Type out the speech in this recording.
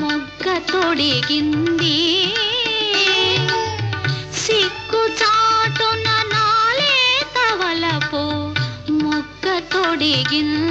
మొగ్గ తొడిగింది. సిక్కు చాటున నాలే తవలపు మొగ్గ తొడిగింది.